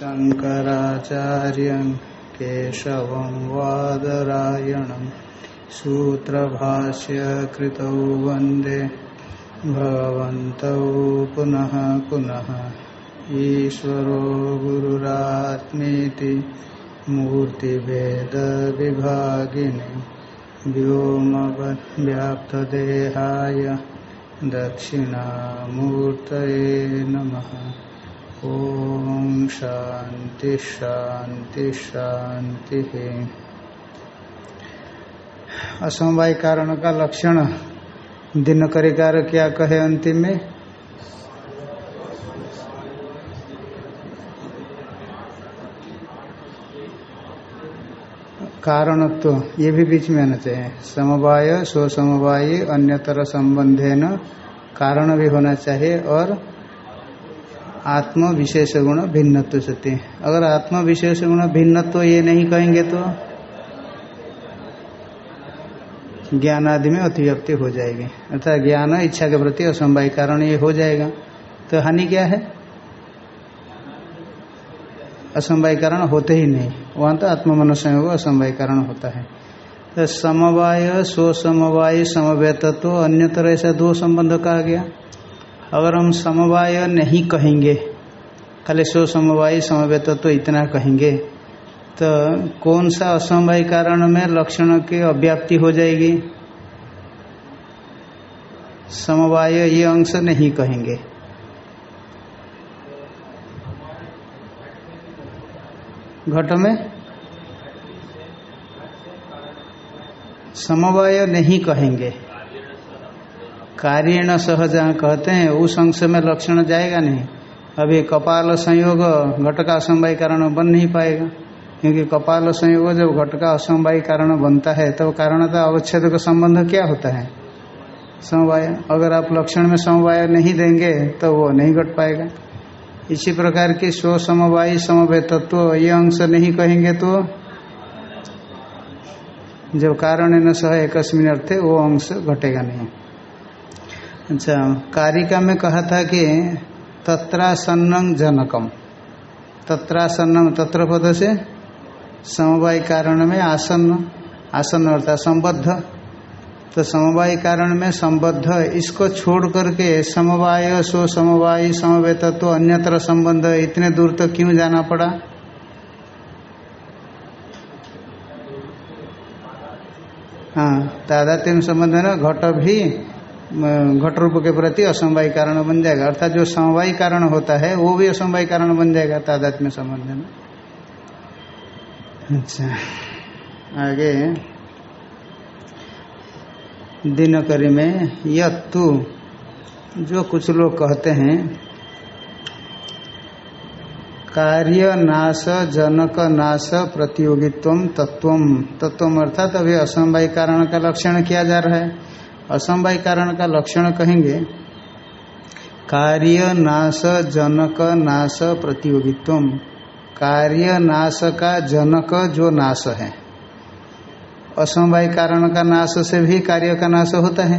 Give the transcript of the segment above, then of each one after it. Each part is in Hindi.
शङ्कराचार्यं केशवं वादरायणं सूत्रभाष्य कृतौ वंदे। भगवन्तौ पुनः पुनः। ईश्वरो गुरुरात्मेति मूर्तिभेदविभागिनि। व्योमव्याप्तदेहाय दक्षिणामूर्तये नमः। ओ शांति शांति शांति असमवाय कारण का लक्षण दिन क्या कहे अंतिम में? कारणत्व तो, ये भी बीच में आना चाहिए। समवाय स्व समवाय अन्यतर संबंधे न कारण भी होना चाहिए और आत्म विशेष गुण भिन्नत्व सत्य। अगर आत्म विशेष गुण भिन्नत्व ये नहीं कहेंगे तो ज्ञान आदि में अतिव्यक्ति हो जाएगी। अर्थात ज्ञान इच्छा के प्रति असमवाय कारण ये हो जाएगा। तो हानि क्या है? असंभव कारण होते ही नहीं। वहाँ तो आत्म मन संयोग असंभव कारण होता है। तो समवाय स्व समवाय समवेतत्व तो अन्य तरह ऐसा दो संबंध कहा गया। अगर हम समवाय नहीं कहेंगे, खाली स्व समवाय समवेत तो इतना कहेंगे तो कौन सा असमवाय कारण में लक्षण की अव्याप्ति हो जाएगी? समवाय ये अंश नहीं कहेंगे। घट में समवाय नहीं कहेंगे। कार्यण सह जहाँ कहते हैं, उस अंश में लक्षण जाएगा नहीं। अभी कपाल संयोग घट का असमवाय कारण बन नहीं पाएगा। क्योंकि कपाल संयोग जब घट का असमवाय कारण बनता है तो कारणता अवच्छेद का संबंध क्या होता है? समवाय। अगर आप लक्षण में समवाय नहीं देंगे तो वो नहीं घट पाएगा। इसी प्रकार की स्व समवाय समवे तत्व ये अंश नहीं कहेंगे तो जब कारण न सह एक अर्थे वो अंश घटेगा नहीं। अच्छा कारिका में कहा था कि तत्रासन्नं जनकम। तत्रासन्नम तत्र पद से समवाय कारण में आसन्न आसन्न अर्थात संबद्ध। तो समवाय कारण में संबद्ध, इसको छोड़ करके समवाय, सो समवाय, समवेत तो अन्यत्र संबंध, इतने दूर तक तो क्यों जाना पड़ा? हाँ तादात्म संबंध है ना घट भी घट रूप के प्रति असमवाय कारण बन जाएगा। अर्थात जो समवाय कारण होता है, वो भी असमवाय कारण बन जाएगा तादात में। संबंध अच्छा आगे। दिनकरी में यत्तु, जो कुछ लोग कहते हैं कार्य नाश जनक नाश प्रतियोगित्व तत्व तत्व अर्थात अभी असमवाय कारण का लक्षण किया जा रहा है। असमवाय कारण का लक्षण कहेंगे कार्य नाश जनक नाश प्रतियोगित्व कार्य नाश का जनक जो नाश है। असमवाय कारण का नाश से भी कार्य का नाश होता है।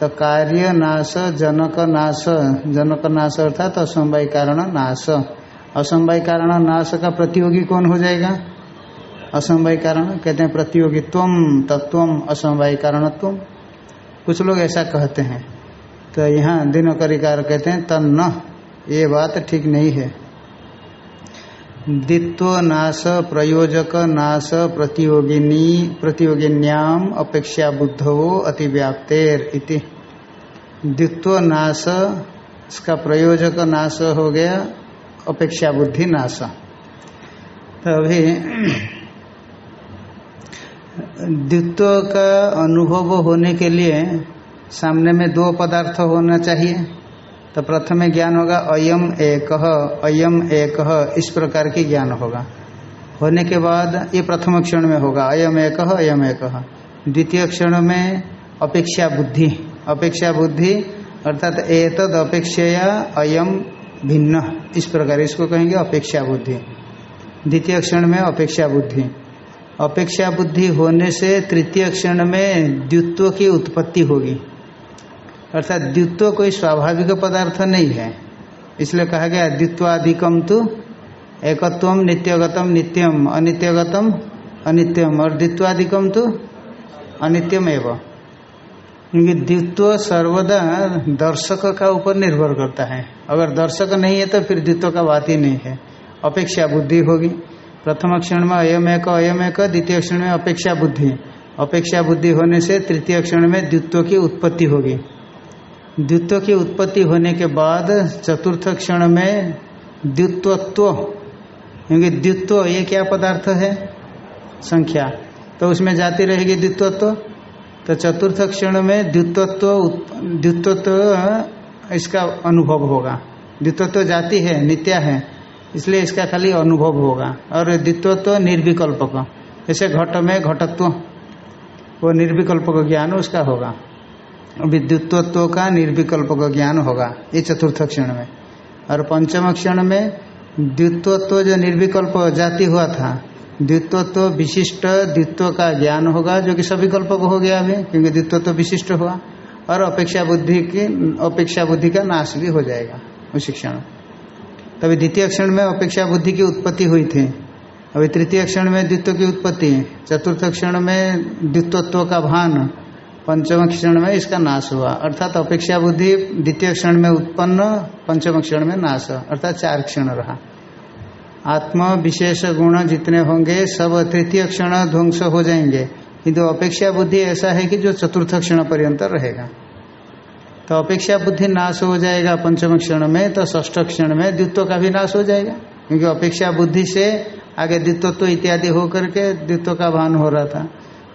तो कार्य नाश, जनक नाश जनक नाश अर्थात तो असमवाय कारण नाश। असमवाय कारण नाश का प्रतियोगी कौन हो जाएगा? असमवाय कारण, कहते हैं प्रतियोगित्व तत्व असमवाय कारणत्व कुछ लोग ऐसा कहते हैं। तो यहाँ दिन करिकार कहते हैं, तन्न, ये बात ठीक नहीं है। दित्व नाश प्रयोजक नाश प्रतियोगिनी प्रतियोगिन्याम अपेक्षा बुद्धो अतिव्याप्तेर इति। द्वित्व नाश इसका प्रयोजक नाश हो गया, अपेक्षा बुद्धि नाश तो अभी द्वित्व का अनुभव होने के लिए सामने में दो पदार्थ होना चाहिए। तो प्रथम ज्ञान होगा, अयम एक अयम एक, इस प्रकार की ज्ञान होगा। होने के बाद ये प्रथम क्षण में होगा, अयम एक अयम एक। द्वितीय क्षण में अपेक्षा बुद्धि अपेक्षा बुद्धि, अर्थात एतद अपेक्षया अयम भिन्न, इस प्रकार इसको कहेंगे अपेक्षा बुद्धि। द्वितीय क्षण में अपेक्षा बुद्धि। अपेक्षा बुद्धि होने से तृतीय क्षण में द्वित्व की उत्पत्ति होगी। अर्थात द्वित्व कोई स्वाभाविक पदार्थ नहीं है। इसलिए कहा गया द्वित्वाधिकम तो एकत्व नित्यगतम नित्यम अनित्यगतम अनित्यम और द्वित्वाधिकम तो अनित्यम एवं। क्योंकि द्वित्व सर्वदा दर्शक का ऊपर निर्भर करता है। अगर दर्शक नहीं है तो फिर द्वित्व का बात ही नहीं है। अपेक्षा बुद्धि होगी। प्रथम क्षण में अयम एक अयम एक, द्वितीय क्षण में अपेक्षा बुद्धि। अपेक्षा बुद्धि होने से तृतीय क्षण में द्वित्व की उत्पत्ति होगी। द्वित्व की उत्पत्ति होने के बाद चतुर्थ क्षण में द्वित्वत्व, क्योंकि द्वित्व ये क्या पदार्थ है? संख्या। तो उसमें जाती रहेगी द्वित्वत्व। तो चतुर्थ क्षण में द्वित्वत्व द्वित्वत्व इसका अनुभव होगा। द्वित्वत्व जाति है, नित्या है, इसलिए इसका खाली अनुभव होगा। और द्वित्वत्व निर्विकल्पक। जैसे घट में घटत्व, वो निर्विकल्पक ज्ञान उसका होगा। विद्युत्व का निर्विकल्प का ज्ञान होगा, ये चतुर्थ क्षण में। और पंचम क्षण में द्वित्वत्व जो निर्विकल्प जाति हुआ था, द्वित्वत्व विशिष्ट द्वित्व का ज्ञान होगा, जो कि सविकल्पक हो गया अभी, क्योंकि द्वित्वत्व विशिष्ट हुआ, और अपेक्षा बुद्धि की, अपेक्षा बुद्धि का नाश भी हो जाएगा उसी क्षण। तभी द्वितीय क्षण में अपेक्षा बुद्धि की उत्पत्ति हुई थी। अभी तृतीय क्षण में द्वित्व की उत्पत्ति, चतुर्थ क्षण में द्वित्वत्व का भान पंचम क्षण में इसका नाश हुआ। अर्थात अपेक्षा बुद्धि द्वितीय क्षण में उत्पन्न, पंचम क्षण में नाश। अर्थात चार क्षण रहा। आत्म विशेष गुण जितने होंगे, सब तृतीय क्षण ध्वंस हो जाएँगे। किंतु अपेक्षा बुद्धि ऐसा है कि जो चतुर्थ क्षण पर्यंत रहेगा। तो अपेक्षा बुद्धि नाश हो जाएगा पंचम क्षण में तो ष्ठ क्षण में द्वित्व का भी नाश हो जाएगा। क्योंकि अपेक्षा बुद्धि से आगे द्वित्व इत्यादि होकर के द्वित्व का भान हो रहा था।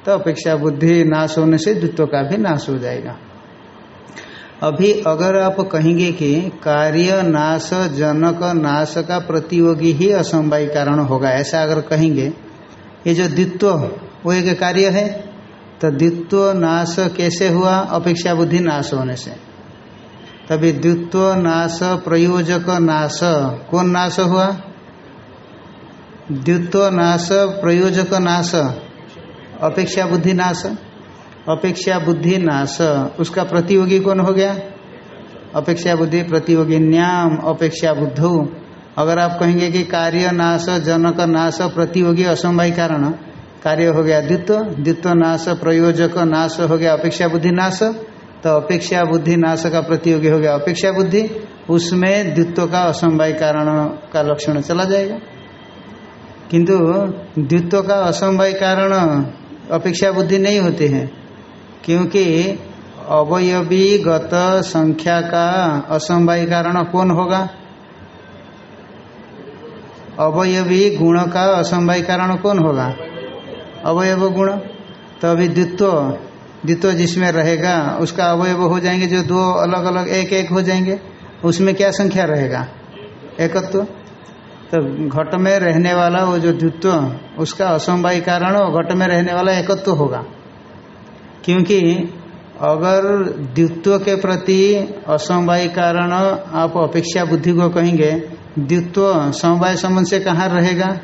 तो अपेक्षा बुद्धि नाश होने से द्वित्व का भी नाश हो जाएगा। अभी अगर आप कहेंगे कि कार्य नाश, जनक नाश का प्रतियोगी ही असमवाय कारण होगा, ऐसा अगर कहेंगे, ये जो द्वित्व, वो एक कार्य है तो द्वित्व नाश कैसे हुआ? अपेक्षा बुद्धि नाश होने से। तभी द्वित्व नाश, प्रयोजक नाश, कौन नाश हुआ? द्वित्व नाश, प्रयोजक नाश। अपेक्षा बुद्धि नाश। अपेक्षा बुद्धि नाश, उसका प्रतियोगी कौन हो गया? अपेक्षा बुद्धि, प्रतियोगी न्याम अपेक्षा बुद्धु। अगर आप कहेंगे कि कार्य नाश, जनक नाश, प्रतियोगी असमवाय कारण, कार्य हो गया द्वित्व। द्वित्व नाश, प्रयोजक नाश हो गया, अपेक्षा बुद्धि नाश। तो अपेक्षा बुद्धि नाश का प्रतियोगी हो गया अपेक्षा बुद्धि। उसमें द्वित्व का असमवाय कारण का लक्षण चला जाएगा। किंतु द्वित्व का असमवाय कारण अपेक्षा बुद्धि नहीं होती है, क्योंकि अवयवी गत संख्या का असमवाय कारण कौन होगा? अवयवी गुण का असमवाय कारण कौन होगा? अवयव गुण। तो अभी द्वित्व द्वित्व जिसमें रहेगा, उसका अवयव हो जाएँगे, जो दो अलग अलग एक एक हो जाएँगे, उसमें क्या संख्या रहेगा? एकत्व। तो घट में रहने वाला वो जो द्वित्व, उसका असमवाय कारण और घट में रहने वाला एकत्व होगा। क्योंकि अगर द्वित्व के प्रति असमवाय कारण आप अपेक्षा बुद्धि को कहेंगे, द्वित्व समवाय संबंध से कहाँ रहेगा?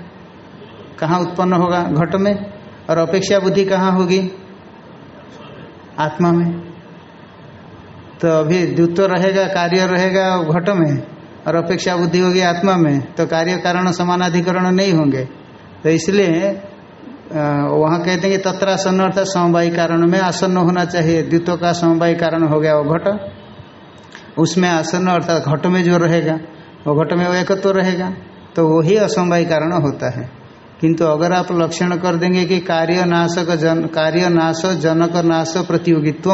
कहाँ उत्पन्न होगा? घट में। और अपेक्षा बुद्धि कहाँ होगी? आत्मा में। तो अभी द्वित्व रहेगा, कार्य रहेगा घट में। और अपेक्षा बुद्धि होगी आत्मा में तो कार्य कारण समानाधिकरण नहीं होंगे। तो इसलिए वहाँ कहते हैं कि तत्रासन अर्थात समवाय कारण में आसन्न होना चाहिए। द्वित्व का समवाय कारण हो गया वो घट। उसमें आसन्न अर्थात घट में जो रहेगा, वो घट में वो एकत्व तो रहेगा तो वही असमवाय कारण होता है। किंतु अगर आप लक्षण कर देंगे कि कार्य नाशक जन, कार्य नाश जनक नाश प्रतियोगित्व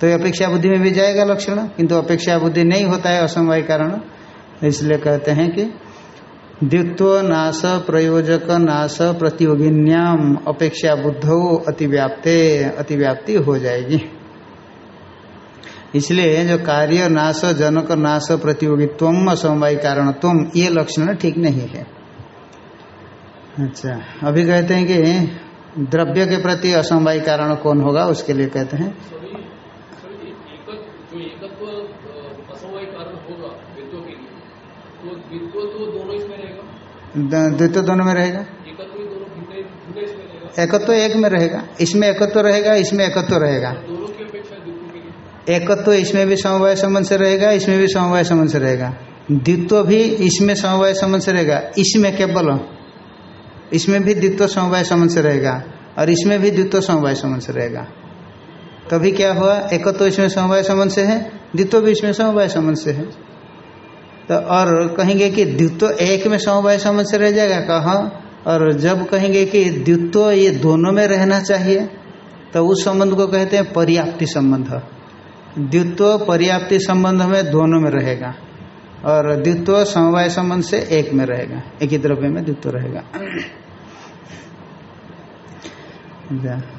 तो ये अपेक्षा बुद्धि में भी जाएगा लक्षण, किंतु अपेक्षा बुद्धि नहीं होता है असमवाय कारण। इसलिए कहते हैं कि द्वित्व नाश प्रयोजक नाश प्रतियोगिन्याम अपेक्षा बुद्धो अतिव्याप्ते, अतिव्याप्ति हो जाएगी। इसलिए जो कार्य नाश जनक नाश प्रतियोगित्व असमवाय कारण कारणत्व ये लक्षण ठीक नहीं है। अच्छा अभी कहते हैं कि द्रव्य के प्रति असमवाय कारण कौन होगा, उसके लिए कहते हैं। द्वित्व दोनों में रहेगा? एकत्व एक में रहेगा। इसमें एकत्व रहेगा, इसमें एकत्व रहेगा। एकत्व तो इसमें भी समवाय संबंध से रहेगा, इसमें भी समवाय संबंध से रहेगा। द्वित्व भी इसमें समवाय संबंध से रहेगा। इसमें केवल। इसमें भी द्वित्व समवाय संबंध से रहेगा और इसमें भी द्वित्व समवाय संबंध से रहेगा। तभी क्या हुआ? एकत्व तो इसमें समवाय संबंध से है, द्वित्व भी इसमें समवाय संबंध से है। तो और कहेंगे कि द्वित्व एक में समवाय संबंध से रह जाएगा, कहा। और जब कहेंगे कि द्वित्व ये दोनों में रहना चाहिए तो उस संबंध को कहते हैं पर्याप्ति संबंध। द्वित्व पर्याप्ति संबंध में दोनों में रहेगा, और द्वित्व समवाय संबंध से एक में रहेगा, एक ही द्रव्य में द्वित्व रहेगा।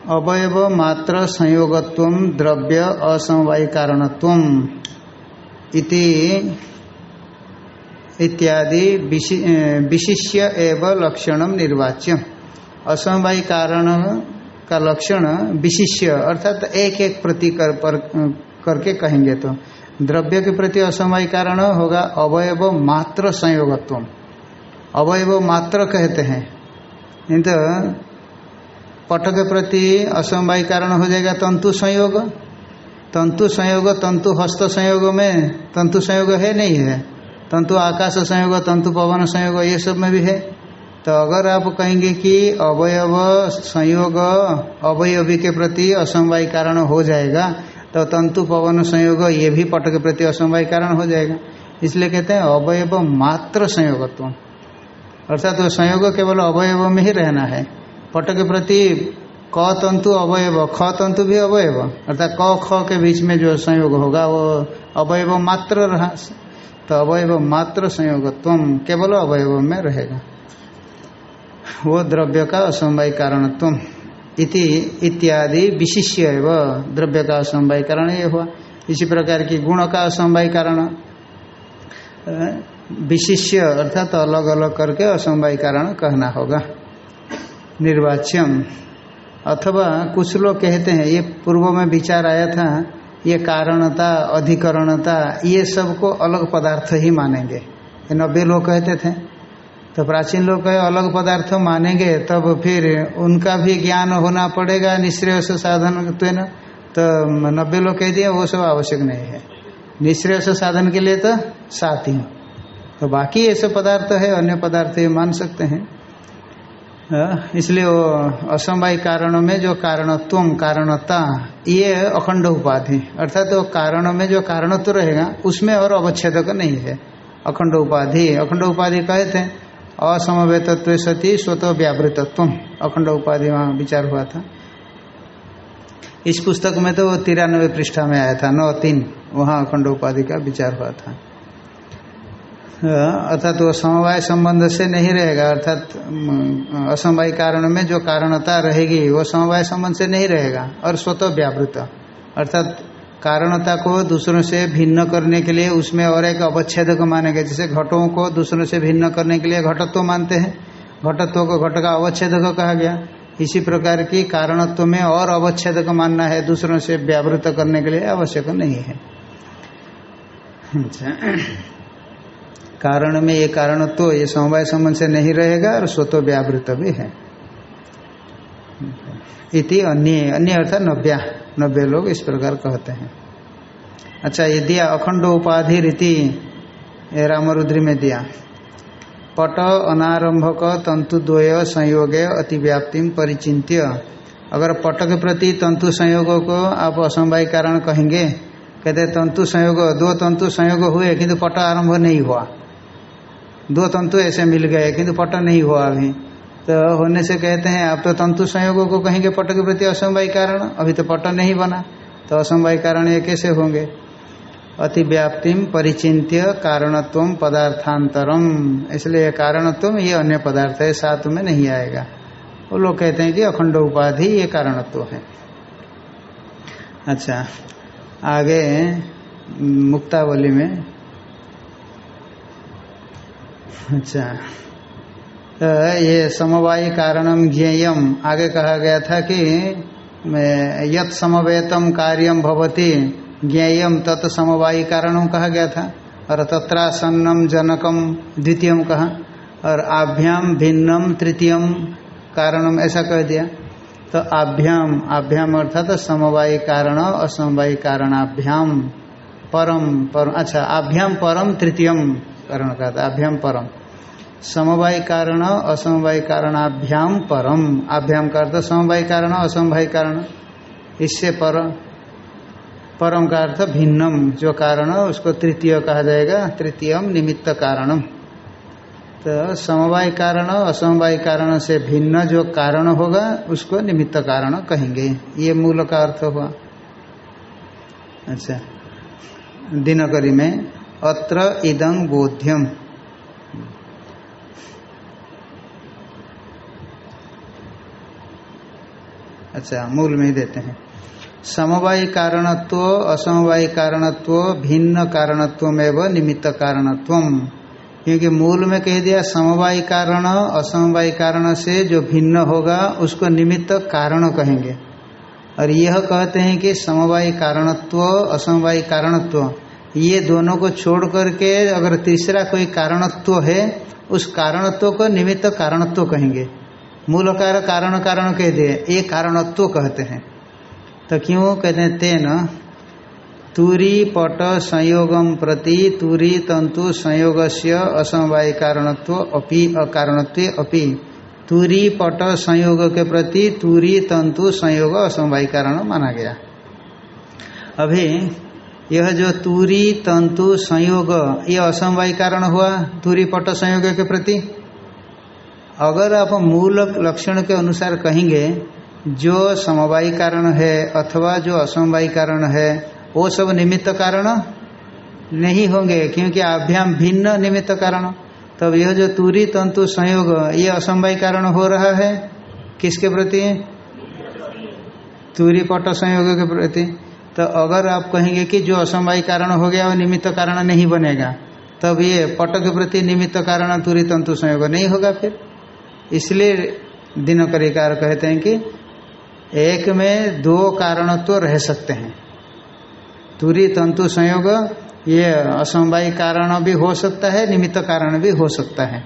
अवयव मात्र संयोगत्व, द्रव्य असमवाय कारणत्व इति इत्यादि विशिष्य एवं लक्षण निर्वाच्य असमवाय कारण का लक्षण विशिष्य अर्थात एक एक प्रति कर, पर करके कहेंगे तो। द्रव्य के प्रति असमवाय कारण होगा अवयव मात्र संयोगत्व अवयव मात्र कहते हैं। नहीं तो पट के प्रति असमवाय कारण हो जाएगा तंतु संयोग। तंतु संयोग तंतु हस्त संयोग में तंतु संयोग है नहीं है। तंतु आकाश संयोग, तंतु पवन संयोग, ये सब में भी है। तो अगर आप कहेंगे कि अवयव संयोग, अवयवी के प्रति असमवाय कारण हो जाएगा तो तंतु पवन संयोग, ये भी पट के प्रति असमवाय कारण हो जाएगा। इसलिए कहते हैं अवयव मात्र संयोगत्व। अर्थात तो संयोग केवल अवयव में ही रहना है। पट के प्रति क तंतु अवयव ख तंतु भी अवयव। अर्थात क, ख के बीच में जो संयोग होगा, वो अवयव मात्र रहा तो अवयव मात्र संयोगत्व केवल अवयव में रहेगा। वो द्रव्य का असमवाय कारणत्व इति, इत्यादि विशिष्य एवं द्रव्य का असमवाय कारण ये हुआ। इसी प्रकार की गुण का असमवाय कारण विशिष्य अर्थात तो अलग अलग करके असमवाय कारण कहना होगा। निर्वाच्यम। अथवा कुछ लोग कहते हैं, ये पूर्व में विचार आया था ये कारणता, अधिकरणता, ये सबको अलग पदार्थ ही मानेंगे। ये नब्बे लोग कहते थे। तो प्राचीन लोग कहे, अलग पदार्थ मानेंगे, तब फिर उनका भी ज्ञान होना पड़ेगा निश्रेय साधन तो ना तो नब्बे लोग कह दिए, वो सब आवश्यक नहीं है। निश्रेय साधन के लिए तो सात ही तो बाकी ऐसे पदार्थ है, अन्य पदार्थ ये मान सकते हैं। इसलिए वो असमवाय कारणों में जो कारणत्व कारणता, ये अखंड उपाधि। अर्थात तो कारण में जो कारणत्व रहेगा, उसमें और अवच्छेदक नहीं है। अखंड उपाधि अखंड उपाधि कहते हैं असमवेतत्व सती स्वतः व्यावृतत्व अखंड उपाधि वहाँ विचार हुआ था। इस पुस्तक में तो तिरानवे पृष्ठा में आया था, नौ तीन, वहाँ अखंड उपाधि का विचार हुआ था। अर्थात वो समवाय संबंध से नहीं रहेगा, अर्थात असमवाय कारण में जो कारणता रहेगी, वो समवाय संबंध से नहीं रहेगा, और स्वतः व्यावृत। अर्थात कारणता को दूसरों से भिन्न करने के लिए उसमें और एक अवच्छेद को मानेंगे, जैसे घटों को दूसरों से भिन्न करने के लिए घटत्व मानते हैं। घटत्व को घट का अवच्छेद को कहा गया। इसी प्रकार की कारणत्व में और अवच्छेद को मानना है दूसरों से व्यावृत करने के लिए आवश्यक नहीं है। अच्छा। कारण में ये कारण तो ये समवाय संबंध से नहीं रहेगा और स्वतः व्यावृत भी है। इति अन्य अन्य अर्थात नव्या नब्बे लोग इस प्रकार कहते हैं। अच्छा ये दिया अखंड उपाधि रीति रामरुद्री में दिया। पट अनारंभक तंतुद्वय संयोगे अतिव्याप्ति परिचिंत्य अगर पट के प्रति तंतु संयोग को आप असमवाय कारण कहेंगे, कहते तंतु संयोग, दो तंतु संयोग हुए, किंतु पट आरंभ नहीं हुआ। दो तंतु ऐसे मिल गए, किंतु पट नहीं हुआ अभी। तो होने से कहते हैं आप तो तंतु संयोगों को कहेंगे पट के प्रति असमवाय कारण, अभी तो पट नहीं बना। तो असमवाय कारण ये कैसे होंगे? अतिव्याप्तिम परिचिंत्य कारणत्व पदार्थांतरम इसलिए कारणत्व ये अन्य पदार्थ है, साथ में नहीं आएगा। वो लोग कहते हैं कि अखंड उपाधि ये कारणत्व है। अच्छा आगे, मुक्तावली में अच्छा। तो ये समवाय कारणम ज्ञेयम आगे कहा गया था कि यत समवेतम कार्यम भवती ज्ञेयम तत् समवायी कारणम कहा गया था। और तत्रासन्नम जनकम द्वितीयम कहा। और आभ्याम भिन्नम तृतीयम कारणम ऐसा कह दिया। तो आभ्याम आभ्याम अर्थात तो समवायी कारण, असमवायी कारणाभ्याम परम परम अच्छा आभ्याम परम तृतीयम कारण का था आभ्याम परम समवाय कारण, असमवाय कारणाभ्याम परम। आभ्याम का अर्थ समवाय कारण, असमवाय कारण। इससे पर, परम का अर्थ भिन्नम। जो कारण, उसको तृतीय कहा जाएगा। तृतीयम निमित्त कारणम। तो समवाय कारण, असमवाय कारण से भिन्न जो कारण होगा, उसको निमित्त कारण कहेंगे। ये मूल का अर्थ हुआ। अच्छा। दिनकरी में, अत्र इदं बोध्यम। अच्छा मूल में ही देते हैं। समवायी कारणत्व, असमवायी कारणत्व, भिन्न कारणत्व में निमित्त कारणत्व क्योंकि मूल में कह दिया, समवायी कारण, असमवायी कारण से जो भिन्न होगा, उसको निमित्त कारण कहेंगे। और यह कहते हैं कि समवायी कारणत्व, असमवायी कारणत्व, ये दोनों को छोड़ करके अगर तीसरा कोई कारणत्व है, उस कारणत्व को निमित्त कारणत्व कहेंगे। मूल कार कारण कारण कह दिए ये कारणत्व कहते हैं। तो क्यों कहते हैं? तेन, तुरी पट संयोगम प्रति तुरी तंतु संयोग से असमवाय कारणत्व, अपि अकारणत्व, अपि। तुरी पट संयोग के प्रति तुरी तंतु संयोग असमवाय कारण माना गया। अभी, यह जो तुरी तंतु संयोग, ये असमवाय कारण हुआ, तुरी पट संयोग के प्रति? अगर आप मूल लक्षण के अनुसार कहेंगे, जो समवायी कारण है अथवा जो असमवायी कारण है, वो सब निमित्त कारण नहीं होंगे, क्योंकि अभ्याम भिन्न निमित्त कारण। तब यह जो तुरी तंतु संयोग, ये असमवायी कारण हो रहा है? किसके प्रति? तुरी पट संयोग के प्रति। तो अगर आप कहेंगे कि जो असमवायी कारण हो गया, वो निमित्त कारण नहीं बनेगा, तब ये पट के प्रति निमित्त कारण तुरी तंतु संयोग नहीं होगा फिर। इसलिए दिनकरिकार कहते हैं कि एक में दो कारणत्व तो रह सकते हैं। तुरी तंतु संयोग, ये असमवाय कारण भी हो सकता है, निमित्त कारण भी हो सकता है।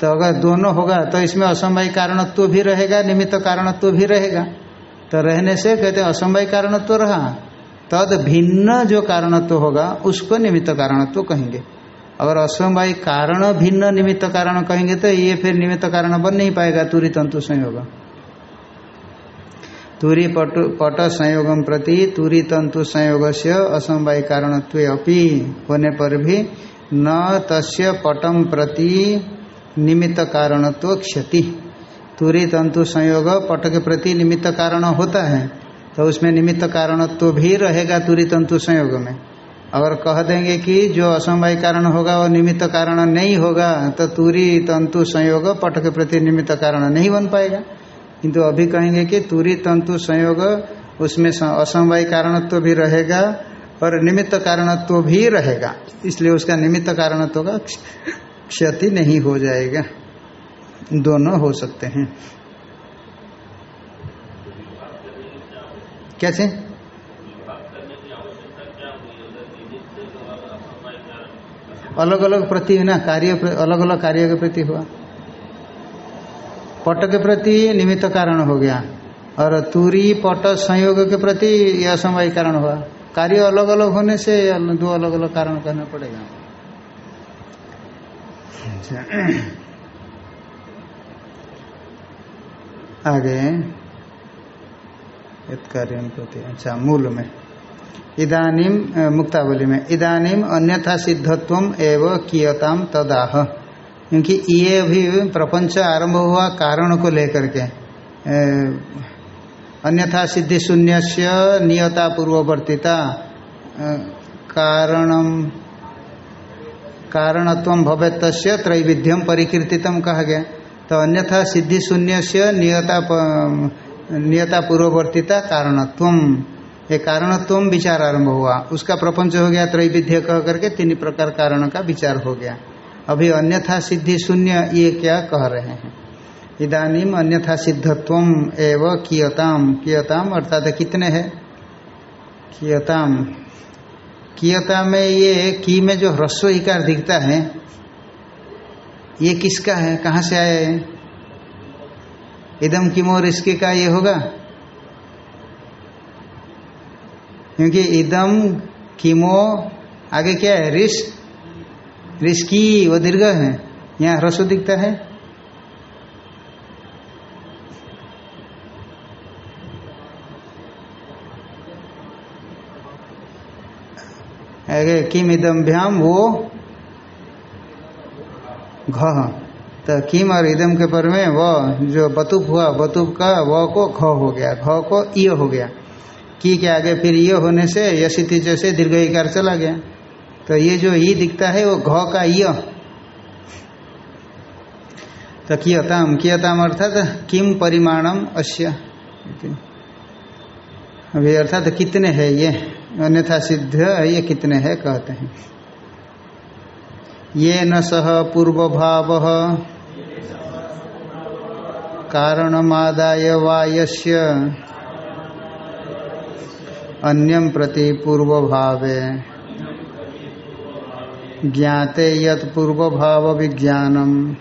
तो अगर दोनों होगा तो इसमें असमवाय कारणत्व तो भी रहेगा, निमित्त कारणत्व तो भी रहेगा। तो रहने से कहते हैं असमवाय कारणत्व रहा। तद भिन्न जो कारणत्व होगा, उसको निमित्त कारणत्व कहेंगे। अगर असमवाय कारण भिन्न निमित्त कारण कहेंगे तो ये फिर निमित्त कारण बन नहीं पाएगा, तुरी तंतु संयोग। तुरी पट पट संयोगम प्रति तुरी तंतु संयोग से असमवाय कारण अपि होने पर भी न तस्य पटम प्रति निमित्त कारणत्व क्षति। तुरी तंतु संयोग पट के प्रति निमित्त कारण होता है तो उसमें निमित्त कारणत्व तो भी रहेगा तुरी तंतु संयोग में। अगर कह देंगे कि जो असमवाय कारण होगा, वो निमित्त कारण नहीं होगा तो तुरी तंतु संयोग पट के प्रति निमित्त कारण नहीं बन पाएगा। किंतु अभी कहेंगे कि तुरी तंतु संयोग, उसमें असमवाय कारणत्व तो भी रहेगा और निमित्त कारणत्व तो भी रहेगा। इसलिए उसका निमित्त कारणत्व का क्षति नहीं हो जाएगा। दोनों हो सकते हैं। कैसे? अलग अलग प्रति है ना, कार्य अलग अलग कार्य के प्रति हुआ। पट के प्रति निमित्त कारण हो गया, और तुरी, पट, संयोग के प्रति यह समय कारण हुआ। कार्य अलग अलग होने से दो अलग अलग कारण करना पड़ेगा। आगे कार्य प्रति अच्छा मूल में। इदानीम मुक्तावली में इदानीम अन्यथा सिद्धत्व एवं कियताम तदाह। क्योंकि ये भी प्रपंच आरंभ हुआ कारण को लेकर के। अन्यथा सिद्धि शून्य से नियता पूर्ववर्तिता कारणम कारणत्व भवेत त्रैविध्यम परिकीर्तितम कहा गया। तो अन्यथा सिद्धि शून्य से नियता नियता पूर्ववर्तिता कारणत्व। ये कारणत्व विचार आरंभ हुआ। उसका प्रपंच हो गया, त्रैविध्य कह करके तीन प्रकार कारण का विचार हो गया। अभी अन्यथा सिद्धि शून्य, ये क्या कह रहे हैं? इदानीम अन्यथा सिद्धत्व एवं कियताम। कियताम अर्थात कितने है? कियताम। कियता में ये की में जो ह्रस्व इकार दिखता है, ये किसका है? कहाँ से आया है इदम किमो रिस्की का ये होगा? क्योंकि इदम, किमो, आगे क्या है? रिस रिस्की वो दीर्घ है। यहाँ ह्रस्व दिखता है। आगे, किम इदम भ्याम वो घ। तो किम और इदम के पर में व जो बतुप हुआ, बतुप का व को घ हो गया। घ को य हो गया। की के आगे फिर ये होने से, यशिति जैसे दीर्घ इकार चला गया। तो ये जो ई दिखता है, वो घ का य। तो कियताम कियताम अर्थात किम परिमाणम अश्य अभी अर्थात कितने है ये? अन्यथा सिद्ध, ये कितने है कहते हैं। ये न सह पूर्व भाव कारणमादाय वायस्य। अन्यम प्रति पूर्व भावे ज्ञाते यत पूर्व भाव विज्ञानम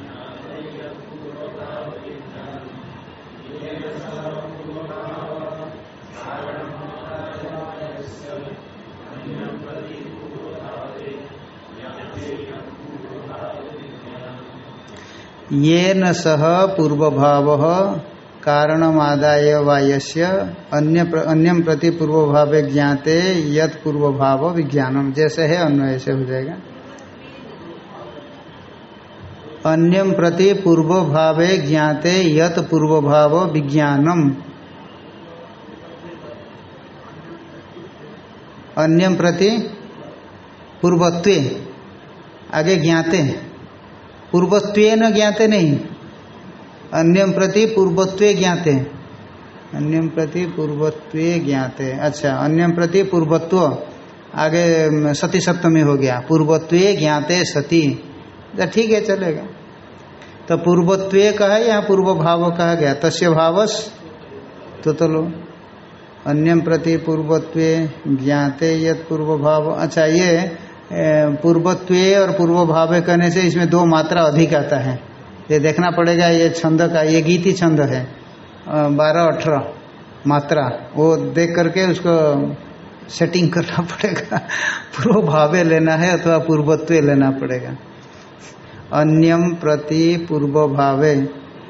ये न सह पूर्व भाव कारणमादाय वायस्य अन्य प्र, अन्यम प्रति पूर्व भाव ज्ञाते यत पूर्व भाव विज्ञानम। जैसे है अन्वय से हो जाएगा। अन्यम प्रति पूर्व भावे ज्ञाते यत पूर्व भाव विज्ञानम। अन्यम प्रति पूर्वत्वे आगे ज्ञाते। पूर्वत्व न ज्ञाते नहीं। अन्यम प्रति पूर्वत्व ज्ञाते। अन्यम प्रति पूर्वत्व ज्ञाते। अच्छा अन्यम प्रति पूर्वत्व। आगे सती सप्तमी हो गया। पूर्वत्व ज्ञाते सती। तो ठीक है, चलेगा। तो पूर्वत्व कहा यहाँ पूर्व भाव कहा गया? तस्य भावस? तो चलो अन्यम प्रति पूर्वत्व ज्ञाते यद पूर्व भाव अच्छा ये पूर्वत्व और पूर्व भाव कहने से इसमें दो मात्रा अधिक आता है। ये देखना पड़ेगा ये छंद का ये गीति छंद है बारह अठारह मात्रा वो देख करके उसको सेटिंग करना पड़ेगा पूर्व भावे लेना है अथवा पूर्वत्व लेना पड़ेगा। अन्यम प्रति पूर्व भावे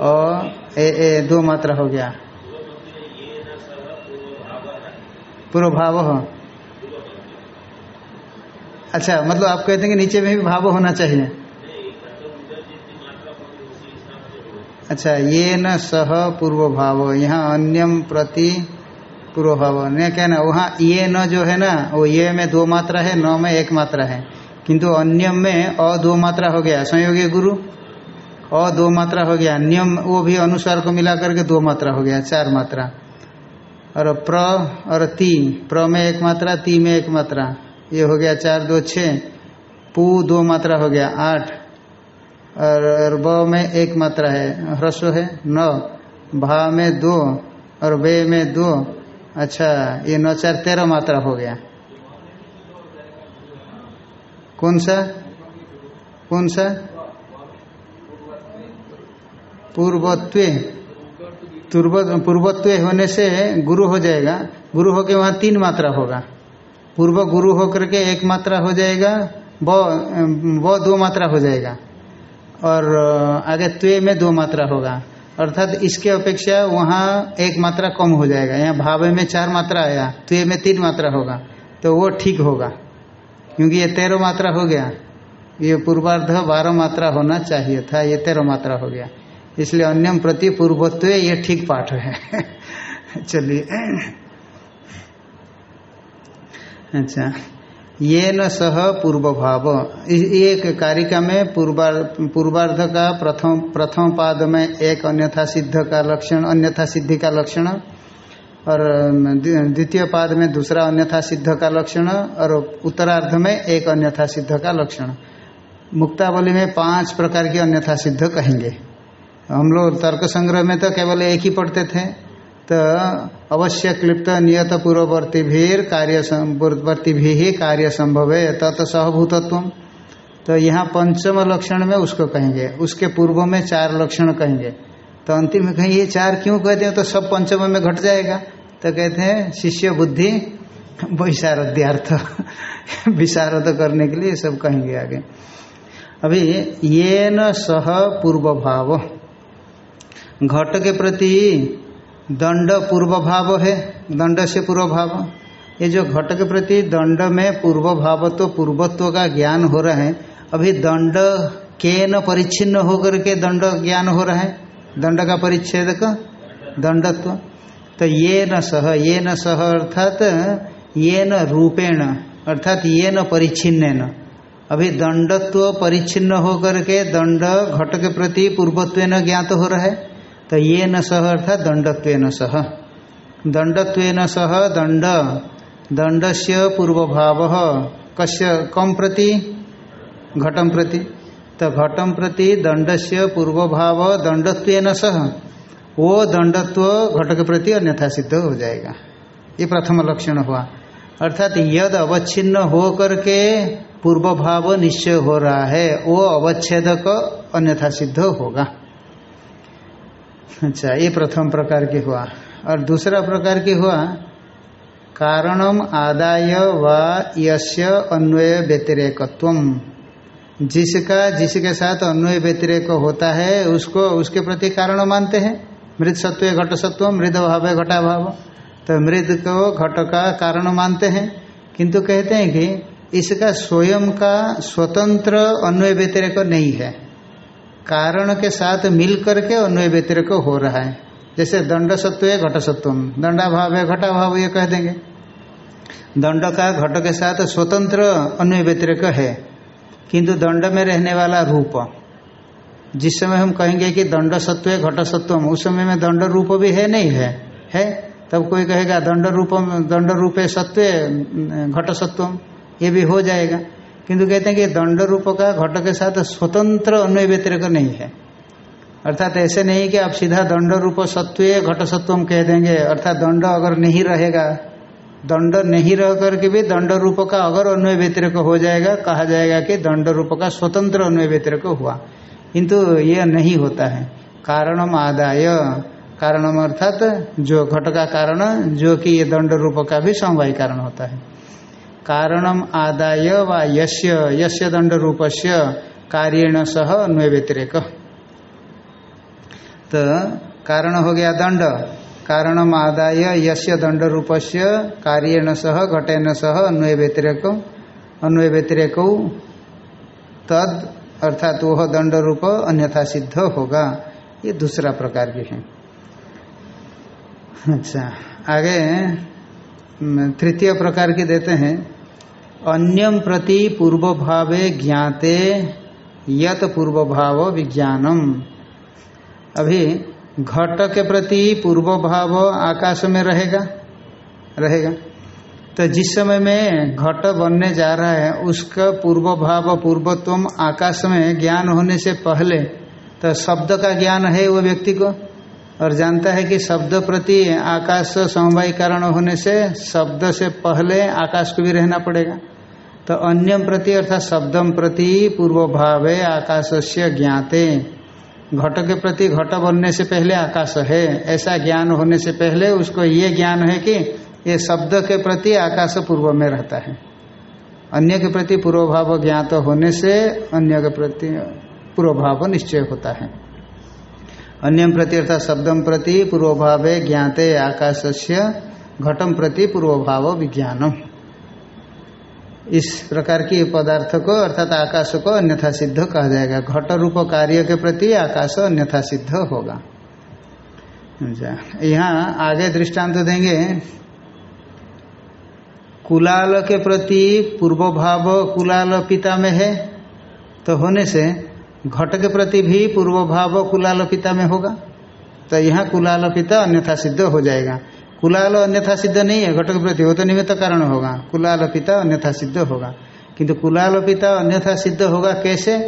और ए, ए दो मात्रा हो गया। पूर्व भाव हो। अच्छा मतलब आप कहते हैं कि नीचे में भी भाव होना चाहिए। अच्छा ये न सह पूर्व भाव यहाँ अन्यम प्रति पूर्व भाव ने क्या ना, वहाँ ये न जो है ना, वो ये में दो मात्रा है, न में एक मात्रा है। किंतु अन्यम में अ दो मात्रा हो गया, संयोगी गुरु, अ दो मात्रा हो गया नियम वो भी अनुसार को मिला करके दो मात्रा हो गया, चार मात्रा। और प्र और ती, प्र में एक मात्रा, ती में एक मात्रा, ये हो गया चार, दो छ पू दो मात्रा हो गया, आठ। और ब में एक मात्रा है। ह्रस्व है। नौ। भा में दो और वे में दो। अच्छा ये नौ चार तेरह मात्रा हो गया। कौन सा? कौन सा? पूर्वत्व। पूर्वत्व होने से गुरु हो जाएगा। गुरु होके वहाँ तीन मात्रा होगा। पूर्व गुरु होकर के एक मात्रा हो जाएगा। वो दो मात्रा हो जाएगा। और आगे त्वे में दो मात्रा होगा। अर्थात इसके अपेक्षा वहाँ एक मात्रा कम हो जाएगा। यहाँ भावे में चार मात्रा आया, त्वे में तीन मात्रा होगा तो वो ठीक होगा। क्योंकि ये तेरह मात्रा हो गया। ये पूर्वार्ध बारह मात्रा होना चाहिए था, ये तेरह मात्रा हो गया। इसलिए अन्यम प्रति पूर्वत्व ये ठीक पाठ है। चलिए। अच्छा। ये न सह पूर्व भाव एक कारिका में पूर्वार पूर्वार्ध का प्रथम प्रथम पाद में एक अन्यथा सिद्ध का लक्षण, अन्यथा सिद्धि का लक्षण, और द्वितीय पाद में दूसरा अन्यथा सिद्ध का लक्षण, और उत्तरार्ध में एक अन्यथा सिद्ध का लक्षण। मुक्तावली में पाँच प्रकार की अन्यथा सिद्ध कहेंगे। हम लोग तर्क संग्रह में तो केवल एक ही पढ़ते थे। तो अवश्य क्लिप्त नियत पूर्ववर्ती भी कार्य पूर्ववर्ती भी ही कार्य संभव है तत् सहभूतत्व तो यहाँ पंचम लक्षण में उसको कहेंगे। उसके पूर्व में चार लक्षण कहेंगे। तो अंतिम में कहीं ये चार क्यों कहते हैं? तो सब पंचम में घट जाएगा। तो कहते हैं, शिष्य बुद्धि वैशारद्यार्थ विशारद करने के लिए सब कहेंगे आगे। अभी ये न सह पूर्व भाव घट के प्रति दंड पूर्व भाव है, दंड से पूर्व भाव ये जो घट के प्रति दंड में पूर्व भाव तो पूर्वत्व का ज्ञान हो रहा है, अभी दंड के न परिच्छिन्न होकर के दंड ज्ञान हो रहा है, दंड का परिच्छेद का दंडत्व। तो ये न सह, ये न सह अर्थात ये न रूपेण, अर्थात ये न परिच्छिन्न न अभी दंडत्व परिच्छिन्न होकर के दंड घट के प्रति पूर्वत्व ज्ञात हो रहा है। तो ये न सह अर्थात दंडत्व सह। दंडत्व सह दंड। दंड से पूर्व भाव कश्य कम प्रति? घटम प्रति। तो घटम प्रति दंड से पूर्व भाव दंडत्व सह। वो दंडत्व घट के प्रति अन्यथा सिद्ध हो जाएगा। ये प्रथम लक्षण हुआ। अर्थात यद अवच्छिन्न हो करके पूर्व भाव निश्चय हो रहा है, वो अवच्छेद अन्यथा सिद्ध होगा। अच्छा ये प्रथम प्रकार की हुआ। और दूसरा प्रकार की हुआ, कारणम आदाय व यस्य अन्वय व्यतिरेकत्व जिसका, जिसके साथ अन्वय व्यतिरेक होता है, उसको, उसके प्रति कारण मानते हैं। मृत सत्व, घट सत्व, मृद भाव, घटा भाव तो मृद को घट का कारण मानते हैं। किंतु कहते हैं कि इसका स्वयं का स्वतंत्र अन्वय व्यतिरेक नहीं है। कारण के साथ मिल करके अन्वय व्यतिरेक हो रहा है। जैसे दंड सत्व है, घट सत्वम। दंडा भाव है घटा भाव ये कह देंगे। दंड का घट के साथ स्वतंत्र अन्वय व्यतिरेक है। किंतु दंड में रहने वाला रूप। जिस समय हम कहेंगे कि दंड सत्व है, घट सत्वम, उस समय में दंड रूप भी है, नहीं है। है? तब कोई कहेगा, दंड रूपम दंड रूपे सत्व, घट सत्वम, ये भी हो जाएगा। किंतु कहते हैं कि दंड रूप का घट के साथ स्वतंत्र अन्वय व्यतिरेक नहीं है। अर्थात ऐसे नहीं कि आप सीधा दंड रूप सत्व घट सत्वम कह देंगे। अर्थात दंड अगर नहीं रहेगा, दंड नहीं रह करके भी दंड रूप का अगर अन्वय व्यतिरक हो जाएगा, कहा जाएगा कि दंड रूप का स्वतंत्र अन्वय व्यतिरक हुआ। किंतु ये नहीं होता है। कारणम आदाय, कारणम अर्थात जो घट का कारण, जो कि ये दंड रूप का भी समवाय कारण होता है। कारणम आदाय व यश्य यश्य दंड रूपस्य कार्यण सह अन्वय व्यतिरेक। तो कारण हो गया दंड कारणम आदाय यश्य दंड रूपस्य कार्यण सह, घटेन सह अन्वय व्यतिरेक अन्वय व्यतिरेक। तद अर्थात वह दंड रूप अन्यथा सिद्ध होगा। ये दूसरा प्रकार की है। अच्छा आगे तृतीय प्रकार की देते हैं। अन्यम प्रति पूर्व भावे ज्ञाते यत पूर्व भाव विज्ञानम। अभी घट के प्रति पूर्व भाव आकाश में रहेगा? रहेगा। तो जिस समय में घट बनने जा रहा है, उसका पूर्व भाव पूर्वत्व आकाश में ज्ञान होने से पहले तो शब्द का ज्ञान है वो व्यक्ति को? और जानता है कि शब्द प्रति आकाश समवाय कारण होने से, शब्द से पहले आकाश को भी रहना पड़ेगा। तो अन्यम प्रति अर्थात शब्दम प्रति पूर्व भावे आकाश से ज्ञाते। घट के प्रति घट बनने से पहले आकाश है। ऐसा ज्ञान होने से पहले उसको ये ज्ञान है कि ये शब्द के प्रति आकाश पूर्व में रहता है। अन्य के प्रति पूर्व भाव ज्ञात होने से अन्य के प्रति पूर्व भाव निश्चय होता है। अन्यम प्रति अर्थात शब्दम प्रति पूर्व भावे ज्ञाते आकाश से घटम प्रति पूर्व भाव विज्ञानम। इस प्रकार की पदार्थ को अर्थात आकाश को अन्यथा सिद्ध कहा जाएगा। घट रूप कार्य के प्रति आकाश अन्यथा सिद्ध होगा। यहाँ आगे दृष्टांत देंगे। कुलाल के प्रति पूर्व भाव कुलाल पिता में है तो होने से घट के प्रति भी पूर्व भाव कुलाल पिता में होगा। तो यहाँ कुलाल पिता अन्यथा सिद्ध हो जाएगा। कुलाल अन्यथा सिद्ध नहीं है घट के प्रति वो तो निमित्त कारण होगा। कुलाल पिता अन्यथा सिद्ध होगा। किंतु कुलाल पिता अन्यथा सिद्ध होगा कैसे?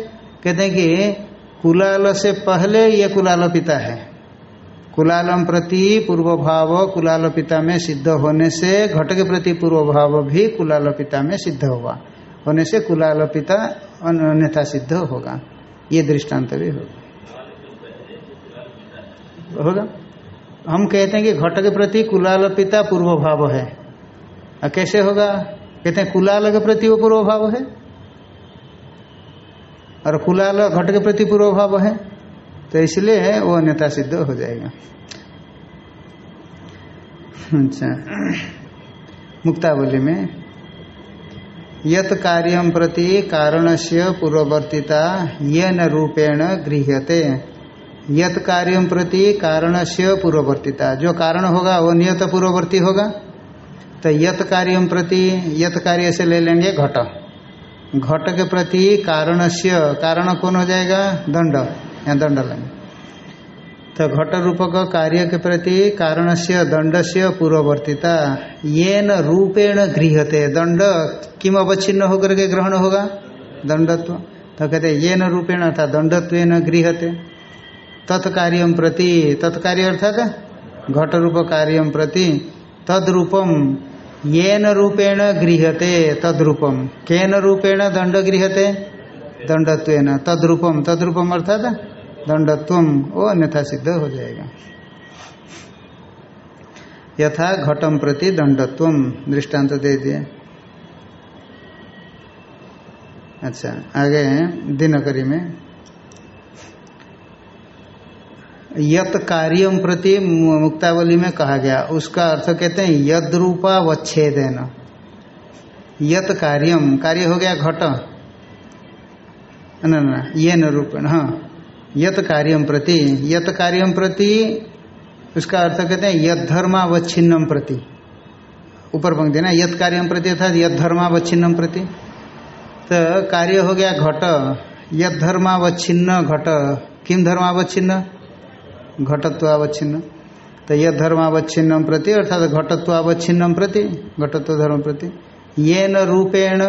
कहते हैं कि कुलाल से पहले ये कुलाल पिता है। कुलालम प्रति पूर्व भाव कुलाल पिता में सिद्ध होने से घट के प्रति पूर्व भाव भी कुलाल पिता में सिद्ध होगा। होने से कुलाल पिता अन्यथा सिद्ध होगा। ये दृष्टांत भी होगा। होगा? हम कहते हैं कि घट के प्रति कुलाल पिता पूर्व भाव है। और कैसे होगा? कहते हैं कुलाल के प्रति वो पूर्व भाव है। और कुलाल घट के प्रति पूर्व भाव है। तो इसलिए वो अन्यता सिद्ध हो जाएगा। अच्छा। मुक्तावली में, यत कार्यम प्रति कारण से पूर्ववर्तिता येन रूपेण गृह्यते। यत कार्यम प्रति कारण से पूर्ववर्तिता। जो कारण होगा, वो नियत पूर्ववर्ती होगा। तो यत कार्यम प्रति यत कार्य से ले लेंगे घट। घट के प्रति कारण से कारण कौन हो जाएगा? दंड। या दंड लेंगे तो घट रूपक कार्य के प्रति कारण से दंड से पूर्ववर्तिता। ये न रूपेण गृहते दंड किम अवच्छिन्न होकर के ग्रहण होगा? दंडत्व। तो कहते ये न रूपेण अर्थात दंडत्व न गृहते तत्कार्य प्रति, तत्कार्य अर्थात घट रूप कार्य प्रति तद्रूपम ये न रूपेण गृहते तद्रूपम केन रूपेण दंड गृहते दंडत्व तद्रूपम तद्रूपम अर्थात दंडत्व वो अन्यथा सिद्ध हो जाएगा। यथा घटम प्रति दंडत्व दृष्टांत दे दिए। अच्छा आगे दिनकरी में। यत कार्यम प्रति मुक्तावली में कहा गया। उसका अर्थ कहते हैं यद रूपा वच्छेदेन। यत कार्यम कार्य हो गया घट। न न ये न रूपेण हाँ। यत कार्यम प्रति यत कार्यम प्रति, उसका अर्थ कहते हैं यद धर्मावच्छिन्नम प्रति। ऊपर पंक्ति ना यत कार्यम प्रति अर्थात यद धर्मावच्छिन्नम प्रति। तो कार्य हो गया घट। यद धर्मावच्छिन्न घट। किम धर्मावच्छिन्न? घटत्वावच्छिन्न। तो यद धर्मावच्छिन्नम प्रति, अर्थात घटत्वावच्छिन्नम प्रति, घटत्व धर्म प्रति। ये न रूपेण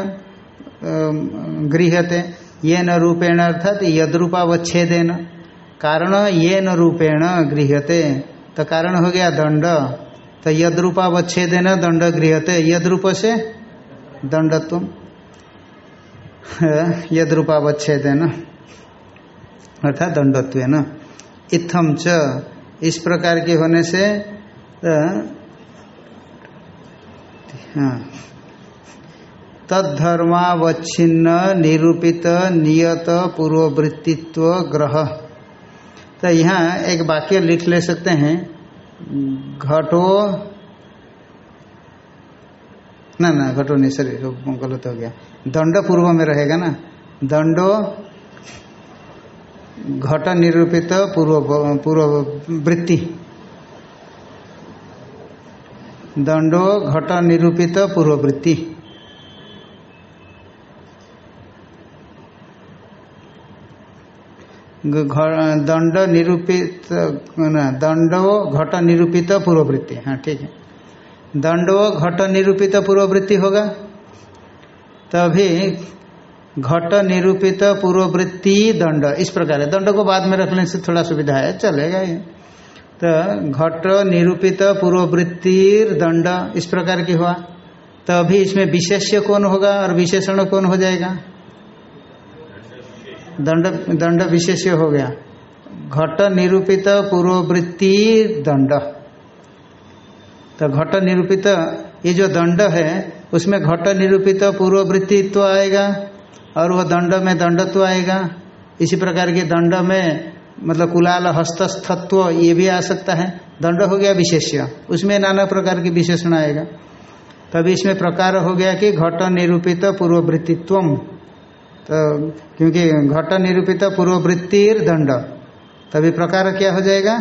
गृहते ये न अर्थात यद्रूपावच्छेदेन। कारण ये न रूपेण गृहते तो कारण हो गया दंड। तो यद्रूपावच्छेदेन दंड गृहते यद्रूप से दंडत्व। यद्रूपावच्छेदेन, अर्थात दंडत्व इत्थम च। इस प्रकार के होने से हाँ। तद्धर्मावच्छिन्न, निरूपित, नियत, पूर्ववृत्तित्व, ग्रह। तो यहाँ एक वाक्य लिख ले सकते हैं। घटो, ना ना, घटो नहीं, सर, गलत हो गया। दंड पूर्व में रहेगा ना। दंडो घट निरूपित पूर्व पूर्व वृत्ति। दंडो घट निरूपित पूर्ववृत्ति दंड निरूपित दंडो घट निरूपित पूर्ववृत्ति हाँ ठीक है। दंडो घट निरूपित पूर्ववृत्ति होगा, तभी घट निरूपित पूर्ववृत्ति दंड। इस प्रकार है। दंड को बाद में रखने से थोड़ा सुविधा है। चलेगा ये तो घट निरूपित पूर्ववृत्ति दंड इस प्रकार की हुआ। तो अभी इसमें विशेष्य कौन होगा और विशेषण कौन हो जाएगा? दंड दंड विशेष्य हो गया। घट निरूपित पूर्ववृत्ति दंड। तो घट निरूपित, ये जो दंड है, उसमें घट निरूपित पूर्ववृत्तित्व आएगा। और वह दंड में दंडत्व आएगा। इसी प्रकार के दंड में मतलब कुलाल, हस्तस्थत्व, ये भी आ सकता है। दंड हो गया विशेष्य। उसमें नाना प्रकार की विशेषण आएगा। तभी इसमें प्रकार हो गया कि घट निरूपित पूर्ववृत्तित्व तो क्योंकि घट निरूपित पूर्ववृत्तिर दंड। तभी प्रकार क्या हो जाएगा?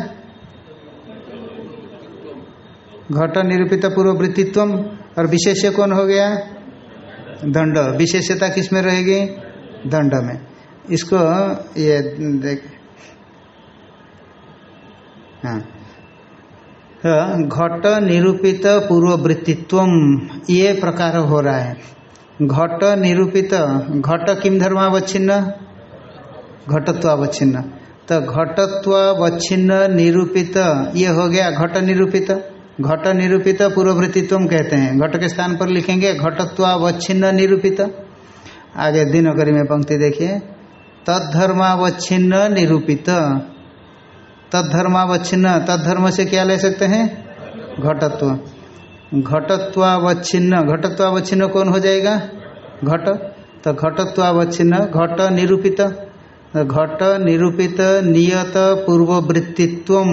घट निरूपित पूर्ववृत्तित्व और विशेष्य कौन हो गया? दंड, विशेषता किसमें रहेगी? दंड में। इसको ये देख हाँ। घट निरूपित पूर्ववृत्तित्व ये प्रकार हो रहा है। घट निरूपित, घट किम धर्मावच्छिन्न? घटत्वावच्छिन्न। तो घटत्वावच्छिन्न निरूपित, ये हो गया घट निरूपित। घट निरूपित पूर्ववृत्तित्व कहते हैं। घट के स्थान पर लिखेंगे, घटत्वावच्छिन्न निरूपित। आगे दिनकरी में पंक्ति देखिए। तद्धर्मावच्छिन्न निरूपित। तद्धर्मावच्छिन्न, तद्धर्म से क्या ले सकते हैं? घटत्व। घटत्वावच्छिन्न घटत्वावच्छिन्न कौन हो जाएगा? घट। तो घटत्वावच्छिन्न, घट निरूपित। घट निरूपित नियत पूर्ववृत्तित्व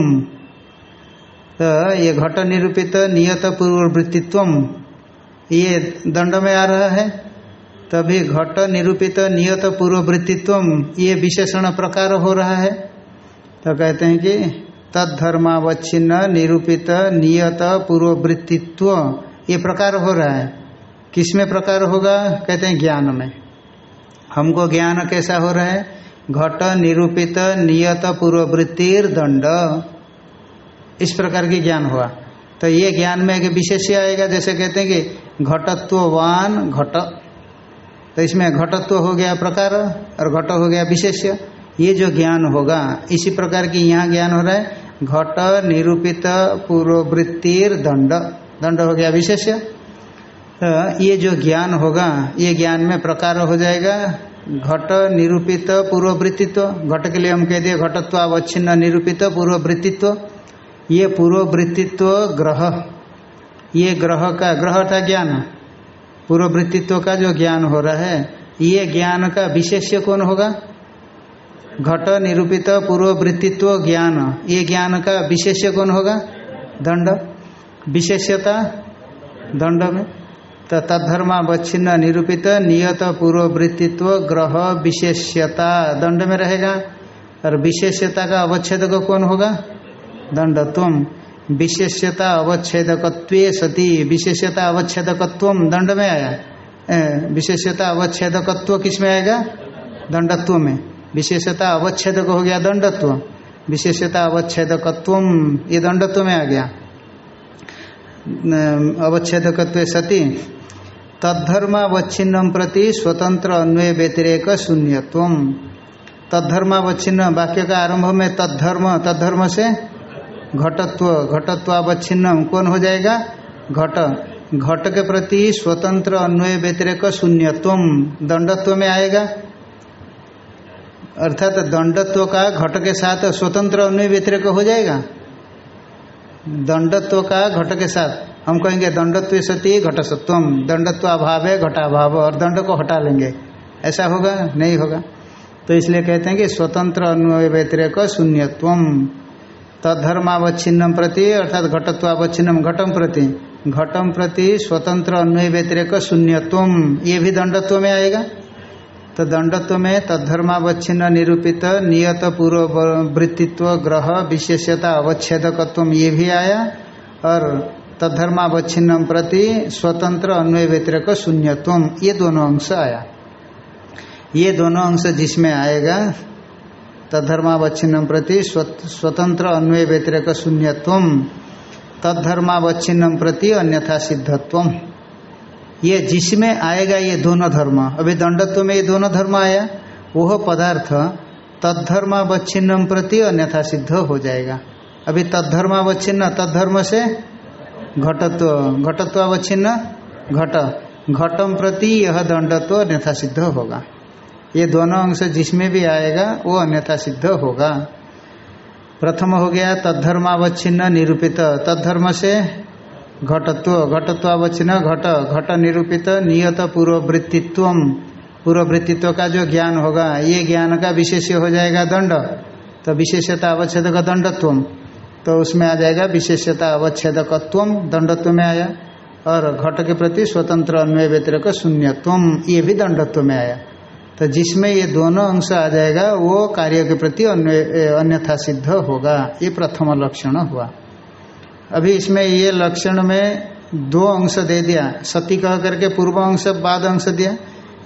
तो ये घट निरूपित नियत पूर्ववृत्तित्व ये दंड में आ रहा है। तभी घट निरूपित नियत पूर्ववृत्तित्व ये विशेषण प्रकार हो रहा है। तो कहते हैं कि तद्धर्मावच्छिन्न निरूपित नियत पूर्ववृत्तित्व, ये प्रकार हो रहा है। किसमें प्रकार होगा? कहते हैं ज्ञान में। हमको ज्ञान कैसा हो रहा है? घट निरूपित नियत पूर्ववृत्तिर दंड। इस प्रकार की ज्ञान हुआ। तो ये ज्ञान में एक विशेष्य आएगा, जैसे कहते हैं कि घटत्ववान घट। तो इसमें घटत्व हो गया प्रकार और घट हो गया विशेष्य ये जो ज्ञान होगा, इसी प्रकार की यहाँ ज्ञान हो रहा है, घट निरूपित पूर्ववृत्तिर दंड। दंड हो गया विशेष्य तो ये जो ज्ञान होगा, ये ज्ञान में प्रकार हो जाएगा। घट निरूपित पूर्ववृत्तित्व। घट के लिए हम कह दिए घटत्व अवच्छिन्न निरूपित पूर्ववृत्तित्व। ये पूर्ववृत्तित्व ग्रह। ये ग्रह का, ग्रह था ज्ञान। पूर्ववृत्तित्व का जो ज्ञान हो रहा है, ये ज्ञान का विशेष्य कौन होगा? घट निरूपित पूर्ववृत्तित्व ज्ञान। ये ज्ञान का विशेष्य कौन होगा? दंड। विशेष्यता? दंड में। तो तद्धर्मावच्छिन्न निरूपित नियत पूर्ववृत्तित्व ग्रह विशेष्यता। दंड में रहेगा। और विशेष्यता का अवच्छेद कौन होगा? दंडत्व विशेष्यता अवच्छेदक सती। विशेष्यता अवच्छेदकत्व दंड में आया। विशेष्यता अवच्छेदकत्व किसमें आएगा? दंडत्व में। विशेषता अवच्छेदक हो गया दंडत्व विशेषता अवच्छेदकत्व ये दंडत्व में आ गया। अवच्छेदकत्व सती। तद्धर्मावच्छिन्नम प्रति स्वतंत्र अन्वय व्यतिरेक शून्यत्व। तद्धर्मावच्छिन्न वाक्य का आरंभ में तद्धर्म तद्धर्म से घटत्व, घटत्वावच्छिन्नम, कौन हो जाएगा? घट। घट के प्रति स्वतंत्र अन्वय व्यतिरेक शून्यत्व दंडत्व में आएगा? अर्थात दंडत्व का घट के साथ स्वतंत्र अन्वय व्यतिरेक हो जाएगा? दंडत्व का घट के साथ। हम कहेंगे दंडत्व सती, घट सत्वम। दंडत्व अभाव है घटाभाव। और दंड को हटा लेंगे। ऐसा होगा? नहीं होगा। तो इसलिए कहते हैं कि स्वतंत्र अन्वय व्यतिरेक शून्यत्व तद्धर्मावच्छिन्नम प्रति, अर्थात घटत्वावच्छिन्नम घटम प्रति। घटम प्रति स्वतंत्र अन्वय व्यतिरेक शून्यत्व। ये भी दंडत्व में आएगा? तो दंडत्व में तद्धर्मावच्छिन्न, निरूपित, नियत, पूर्व वृत्तित्व, ग्रह, विशेषता, अवच्छेदकत्व ये भी आया। और तद्धर्मावच्छिन्नम प्रति स्वतंत्र अन्वय व्यतिरक शून्यत्व। ये दोनों अंश आया। ये दोनों अंश जिसमें आएगा तद्धर्मावच्छिन्नम प्रति स्वतंत्र अन्वय व्यतिरक शून्यत्व तद्धर्मावच्छिन्नम प्रति अन्यथा सिद्धत्व। ये जिसमें आएगा ये दोनों धर्म, अभी दंडत्व में ये दोनों धर्म आया, वह पदार्थ तद्धर्मावच्छिन्नम प्रति अन्यथा सिद्ध हो जाएगा। अभी तद्धर्मावच्छिन्न, तद्धर्म से घटत्व, घटत्वावच्छिन्न, घट घटम प्रति यह दंडत्व अन्यथा सिद्ध होगा। ये दोनों अंश जिसमें भी आएगा, वो अन्यथा सिद्ध होगा। प्रथम हो गया तद्धर्मावच्छिन्न निरूपित। तद्धर्म से घटत्व, घटत्वावच्छिन्न, घट घट निरूपित, नियत पूर्ववृत्तित्व पूर्ववृत्तित्व का जो ज्ञान होगा, ये ज्ञान का विशेष हो जाएगा दंड। तो विशेषता अवच्छेद का दंडत्व तो उसमें आ जाएगा विशेषता अवच्छेदकत्व दंडत्व में आया। और घट के प्रति स्वतंत्र अन्वय व्यतिरक शून्यत्व ये भी दंडत्व में आया। तो जिसमें ये दोनों अंश आ जाएगा, वो कार्य के प्रति अन्यथा सिद्ध होगा। ये प्रथम लक्षण हुआ। अभी इसमें ये लक्षण में दो अंश दे दिया। सती कह करके पूर्व अंश, बाद अंश दिया।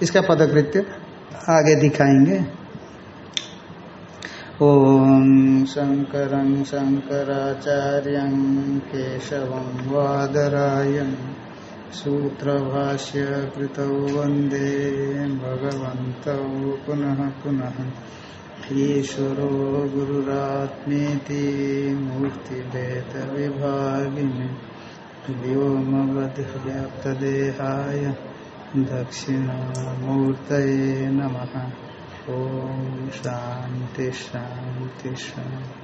इसका पदकृत्य आगे दिखाएँगे। ओम शंकर, शंकराचार्य, केशव वादरायण सूत्रभाष्य कृतौ वंदे भगवत पुनः पुनः ईश्वरो गुरुरात्मेति मूर्तिभेदविभागिने व्योमवद्व्याप्तदेहाय दक्षिणामूर्तये नमः। ॐ शान्ति शान्ति शान्ति।